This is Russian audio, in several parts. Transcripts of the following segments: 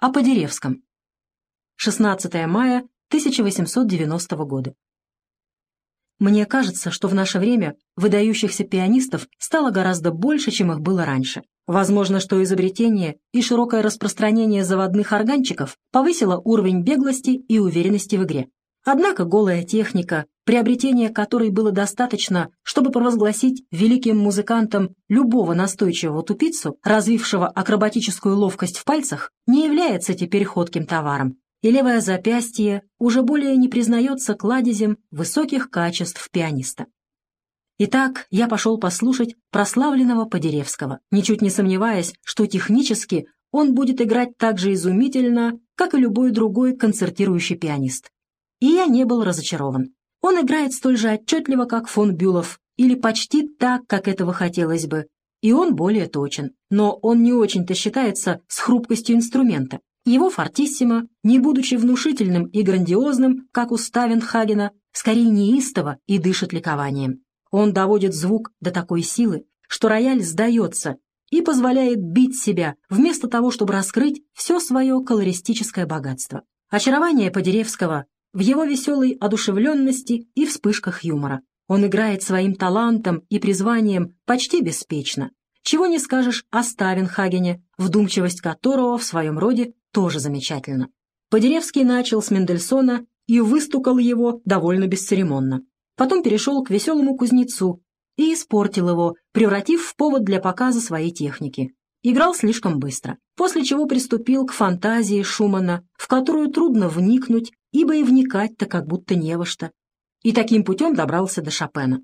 о Подеревском. 16 мая 1890 года. Мне кажется, что в наше время выдающихся пианистов стало гораздо больше, чем их было раньше. Возможно, что изобретение и широкое распространение заводных органчиков повысило уровень беглости и уверенности в игре. Однако голая техника, приобретение которой было достаточно, чтобы провозгласить великим музыкантом любого настойчивого тупицу, развившего акробатическую ловкость в пальцах, не является теперь ходким товаром, и левое запястье уже более не признается кладезем высоких качеств пианиста. Итак, я пошел послушать прославленного Подеревского, ничуть не сомневаясь, что технически он будет играть так же изумительно, как и любой другой концертирующий пианист. И я не был разочарован. Он играет столь же отчетливо, как фон Бюлов, или почти так, как этого хотелось бы. И он более точен, но он не очень-то считается с хрупкостью инструмента. Его фортиссимо, не будучи внушительным и грандиозным, как у Ставенхагена, скорее неистово и дышит ликованием. Он доводит звук до такой силы, что рояль сдается и позволяет бить себя, вместо того, чтобы раскрыть все свое колористическое богатство. Очарование Подеревского в его веселой одушевленности и вспышках юмора. Он играет своим талантом и призванием почти беспечно. Чего не скажешь о Ставенхагене, вдумчивость которого в своем роде тоже замечательна. Подеревский начал с Мендельсона и выстукал его довольно бесцеремонно. Потом перешел к веселому кузнецу и испортил его, превратив в повод для показа своей техники. Играл слишком быстро, после чего приступил к фантазии Шумана, в которую трудно вникнуть, ибо и вникать-то как будто не во что. И таким путем добрался до Шопена.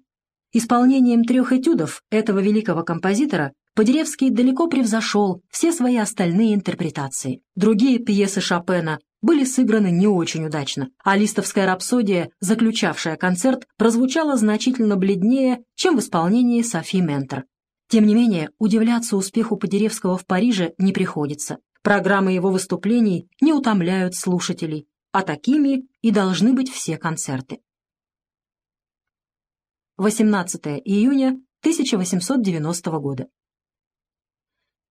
Исполнением трех этюдов этого великого композитора Подеревский далеко превзошел все свои остальные интерпретации. Другие пьесы Шопена были сыграны не очень удачно, а листовская рапсодия, заключавшая концерт, прозвучала значительно бледнее, чем в исполнении Софи Ментер. Тем не менее, удивляться успеху Подеревского в Париже не приходится. Программы его выступлений не утомляют слушателей, а такими и должны быть все концерты. 18 июня 1890 года.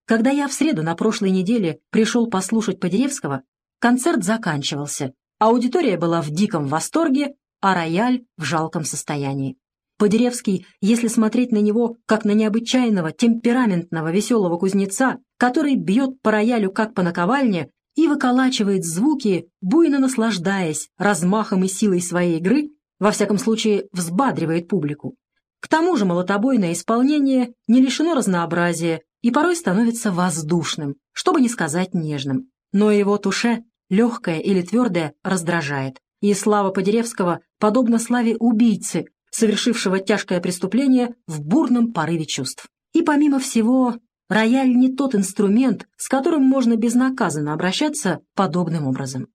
Когда я в среду на прошлой неделе пришел послушать Подеревского, концерт заканчивался, аудитория была в диком восторге, а рояль в жалком состоянии. Подеревский, если смотреть на него как на необычайного, темпераментного, веселого кузнеца, который бьет по роялю как по наковальне и выколачивает звуки, буйно наслаждаясь размахом и силой своей игры, во всяком случае взбадривает публику. К тому же молотобойное исполнение не лишено разнообразия и порой становится воздушным, чтобы не сказать нежным. Но его туше, легкое или твердое, раздражает. И слава Подеревского подобна славе убийцы, совершившего тяжкое преступление в бурном порыве чувств. И помимо всего, рояль не тот инструмент, с которым можно безнаказанно обращаться подобным образом.